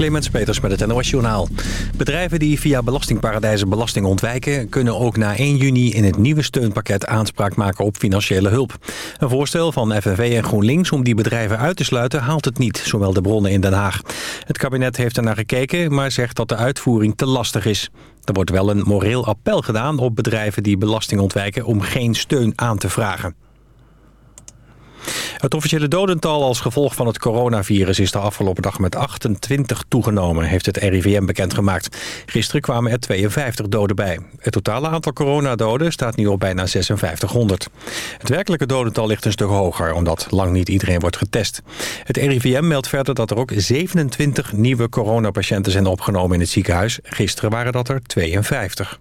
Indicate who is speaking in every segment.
Speaker 1: Clemens Peters met het NOS Journaal. Bedrijven die via belastingparadijzen belasting ontwijken... kunnen ook na 1 juni in het nieuwe steunpakket aanspraak maken op financiële hulp. Een voorstel van FNV en GroenLinks om die bedrijven uit te sluiten... haalt het niet, zowel de bronnen in Den Haag. Het kabinet heeft ernaar gekeken, maar zegt dat de uitvoering te lastig is. Er wordt wel een moreel appel gedaan op bedrijven die belasting ontwijken... om geen steun aan te vragen. Het officiële dodental als gevolg van het coronavirus is de afgelopen dag met 28 toegenomen, heeft het RIVM bekendgemaakt. Gisteren kwamen er 52 doden bij. Het totale aantal coronadoden staat nu op bijna 5600. Het werkelijke dodental ligt een stuk hoger, omdat lang niet iedereen wordt getest. Het RIVM meldt verder dat er ook 27 nieuwe coronapatiënten zijn opgenomen in het ziekenhuis. Gisteren waren dat er 52.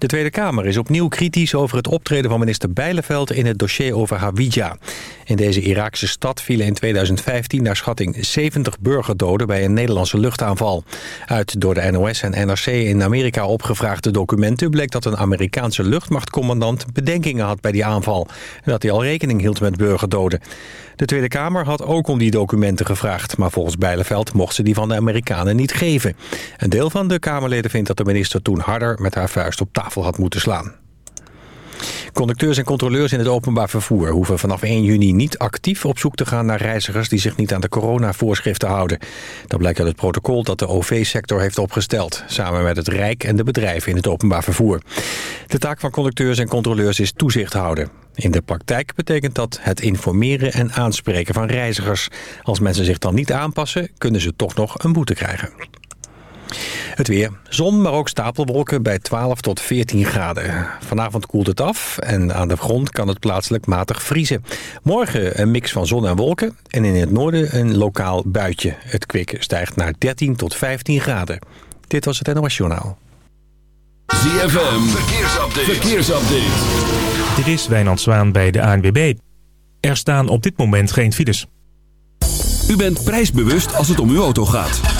Speaker 1: De Tweede Kamer is opnieuw kritisch over het optreden van minister Bijleveld in het dossier over Hawija. In deze Iraakse stad vielen in 2015 naar schatting 70 burgerdoden bij een Nederlandse luchtaanval. Uit door de NOS en NRC in Amerika opgevraagde documenten bleek dat een Amerikaanse luchtmachtcommandant bedenkingen had bij die aanval. En dat hij al rekening hield met burgerdoden. De Tweede Kamer had ook om die documenten gevraagd, maar volgens Bijleveld mocht ze die van de Amerikanen niet geven. Een deel van de Kamerleden vindt dat de minister toen harder met haar vuist op tafel had moeten slaan. Conducteurs en controleurs in het openbaar vervoer hoeven vanaf 1 juni niet actief op zoek te gaan naar reizigers die zich niet aan de coronavoorschriften houden. Dat blijkt uit het protocol dat de OV-sector heeft opgesteld, samen met het Rijk en de bedrijven in het openbaar vervoer. De taak van conducteurs en controleurs is toezicht houden. In de praktijk betekent dat het informeren en aanspreken van reizigers. Als mensen zich dan niet aanpassen, kunnen ze toch nog een boete krijgen. Het weer. Zon, maar ook stapelwolken bij 12 tot 14 graden. Vanavond koelt het af en aan de grond kan het plaatselijk matig vriezen. Morgen een mix van zon en wolken en in het noorden een lokaal buitje. Het kwik stijgt naar 13 tot 15 graden. Dit was het NOS Journaal.
Speaker 2: ZFM, verkeersupdate. verkeersupdate.
Speaker 3: Dit is Wijnand Zwaan bij de ANWB. Er staan op dit moment geen files.
Speaker 2: U bent prijsbewust als het om uw auto gaat.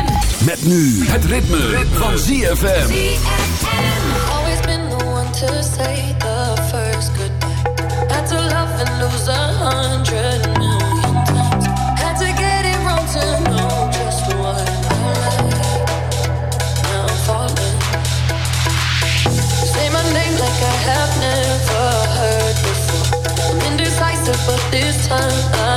Speaker 2: Met nu het ritme, van ZFM.
Speaker 4: Always been the one to say the first goodbye. Had to love and lose a hundred million times. Had to get it wrong to know just like. Now I'm falling. Say my name like I have never heard before. I'm indecisive, but this time I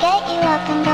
Speaker 5: get you up and going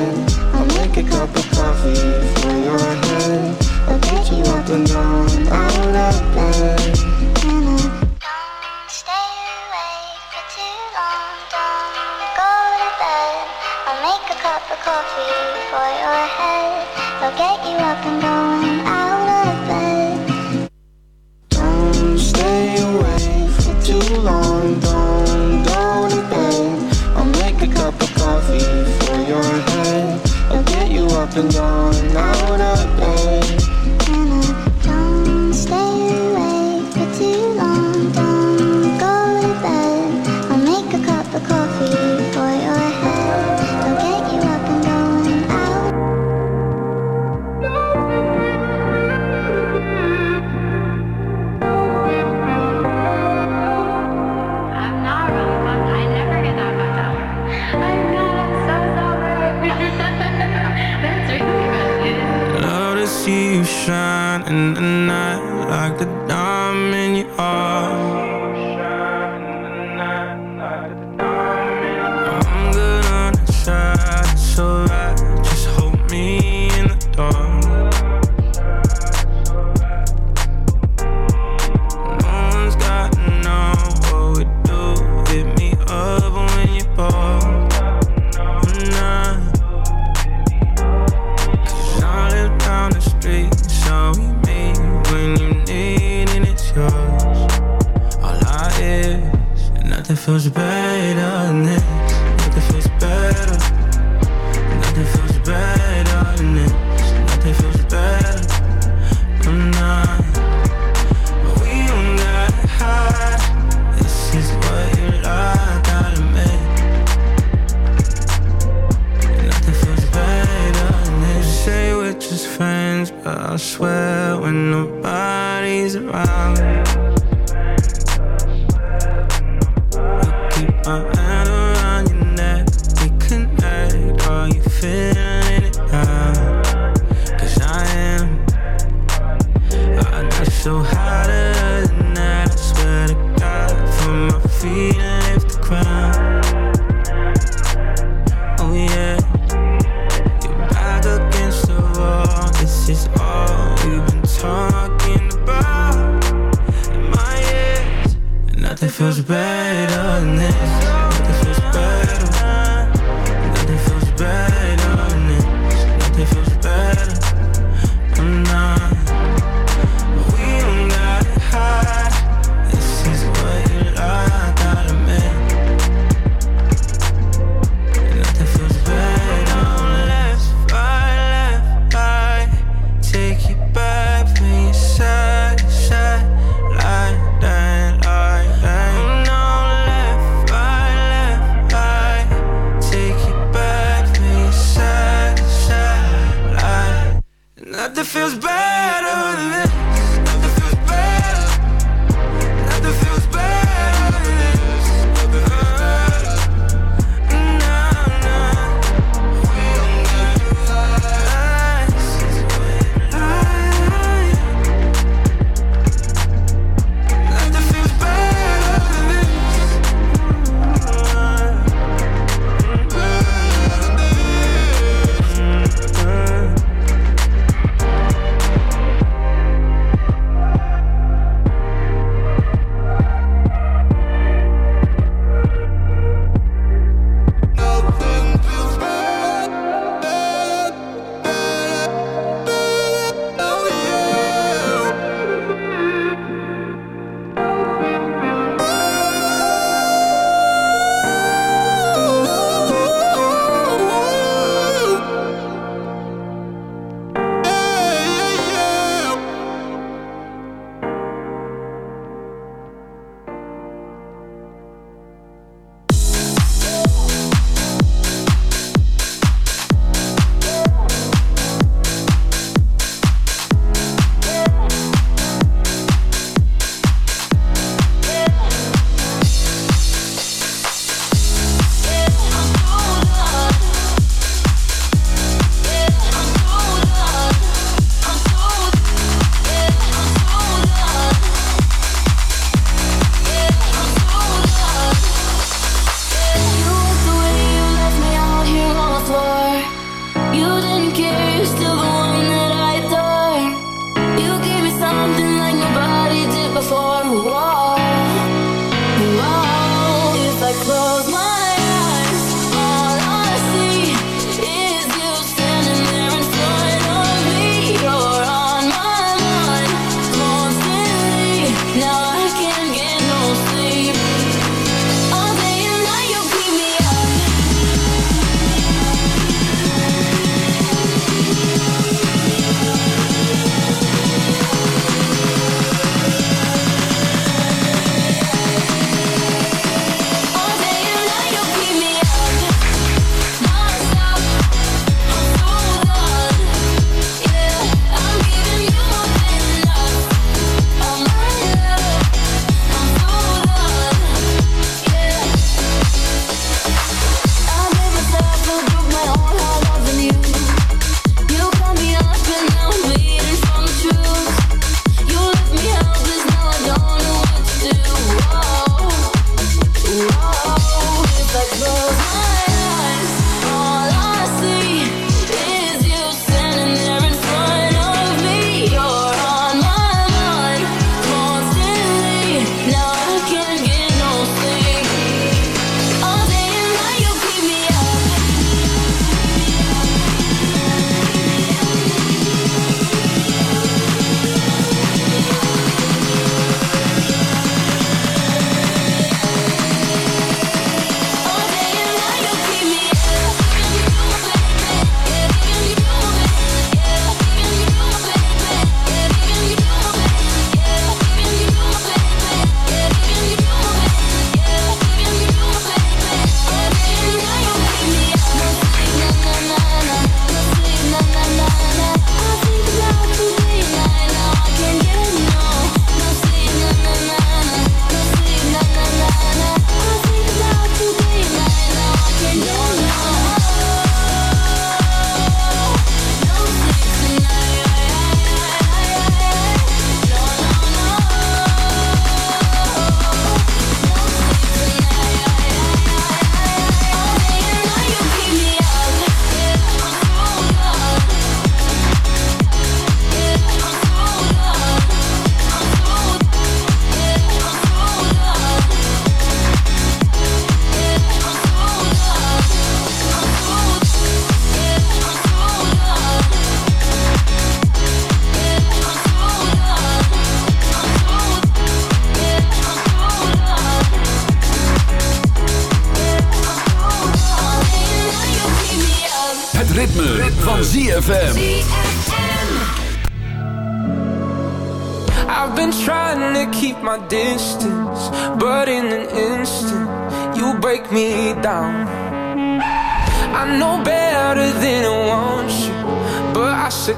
Speaker 6: I'll a cup of coffee for your head. I'll get you up and down, out of bed.
Speaker 5: Stay awake for too long. Don't go to bed. I'll make a cup of coffee for your head. They'll get you up and going out of bed.
Speaker 6: Don't stay awake for too long, up and down, out of
Speaker 7: but I
Speaker 8: swear when nobody's around.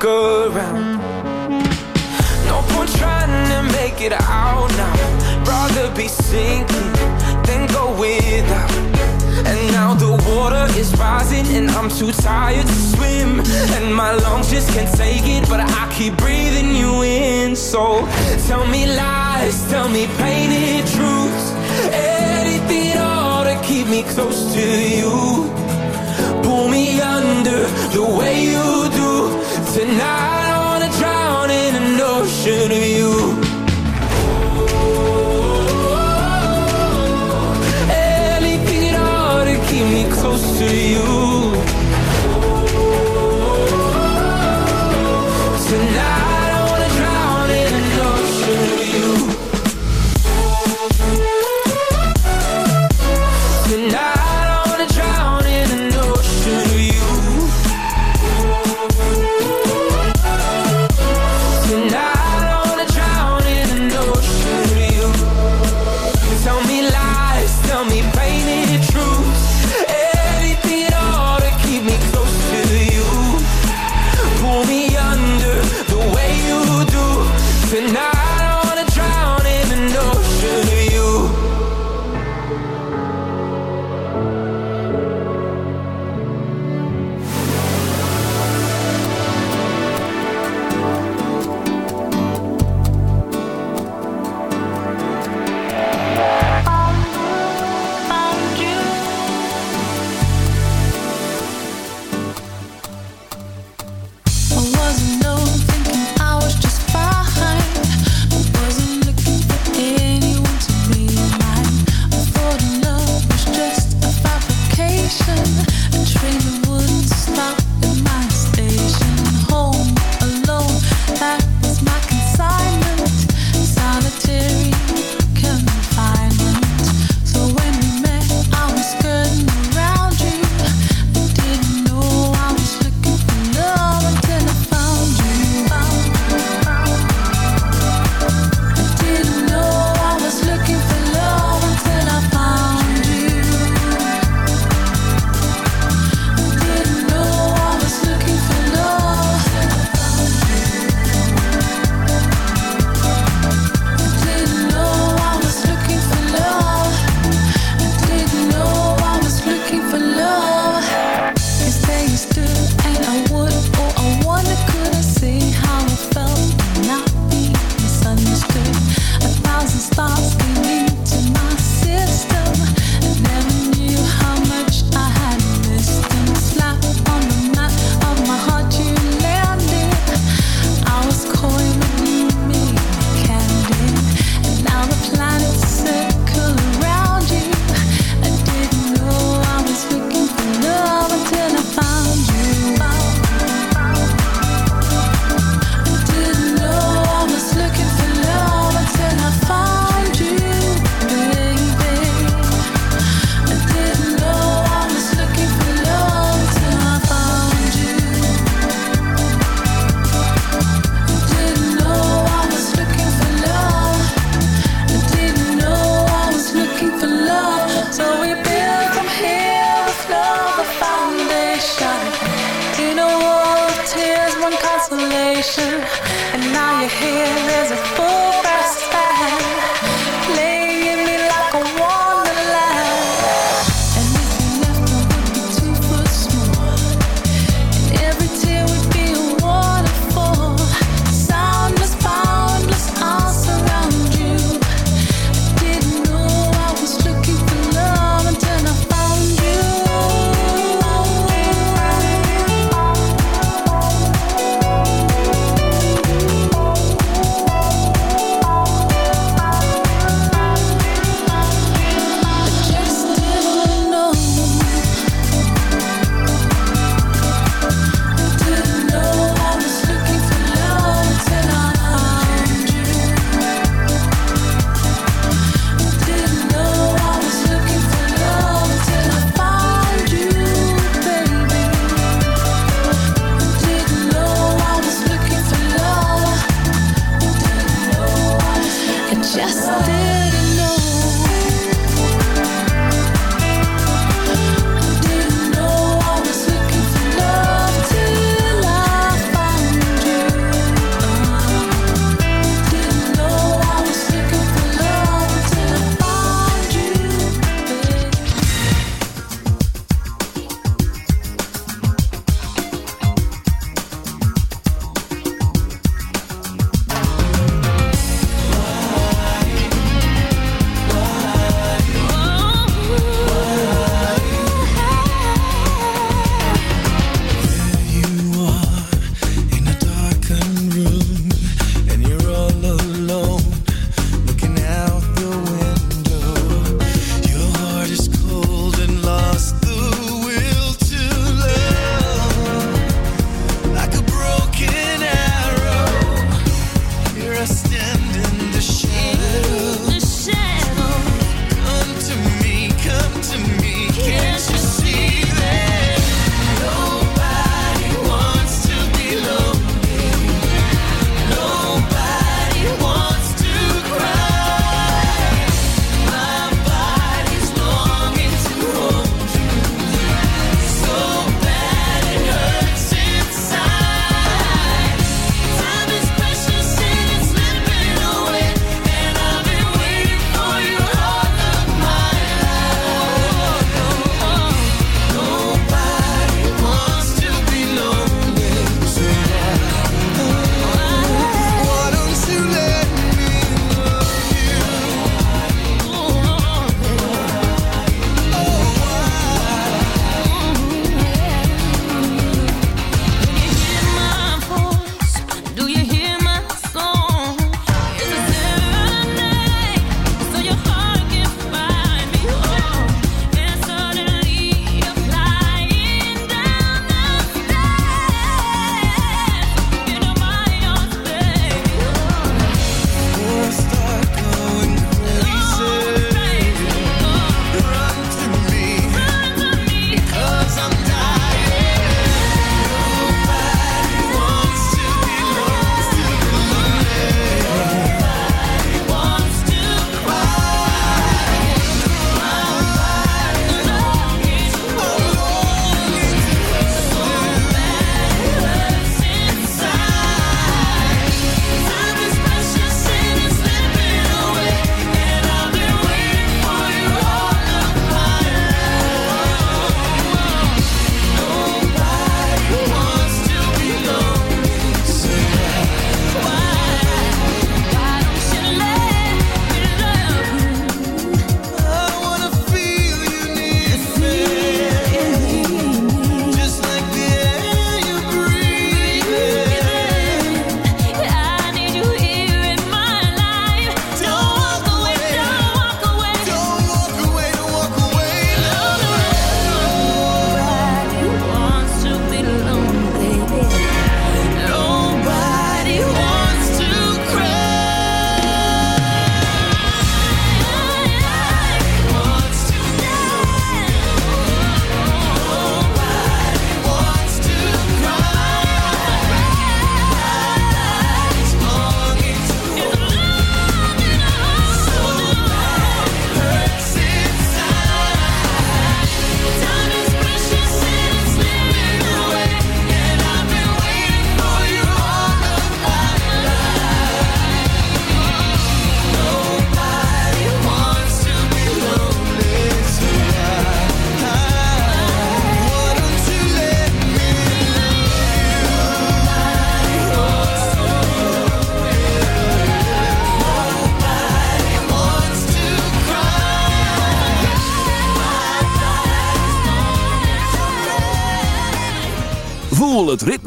Speaker 9: go around. No point trying to make it out now. Rather be sinking than go without. And now the water is rising And I'm too tired to swim. And my lungs just can't take it But I keep breathing you in. So tell me lies, tell me
Speaker 2: pain.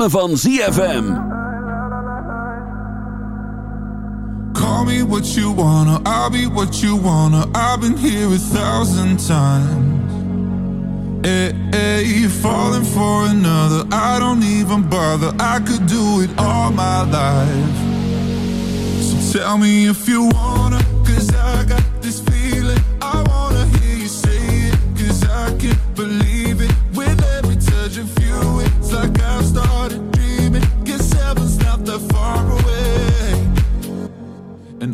Speaker 2: Ritme van ZFM.
Speaker 10: Call me what you wanna, I'll be what you wanna. I've been here a thousand times. Eh, eh, hey, hey, falling for another, I don't even bother. I could do it all my life. So tell me if you wanna, cause I got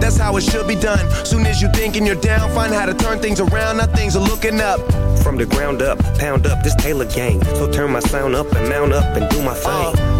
Speaker 11: That's how it should be done. Soon as you thinking you're down, find how to turn things around. Now things are looking up.
Speaker 12: From the ground up, pound up this Taylor gang. So turn my sound up and mount up and do my thing.
Speaker 11: Uh,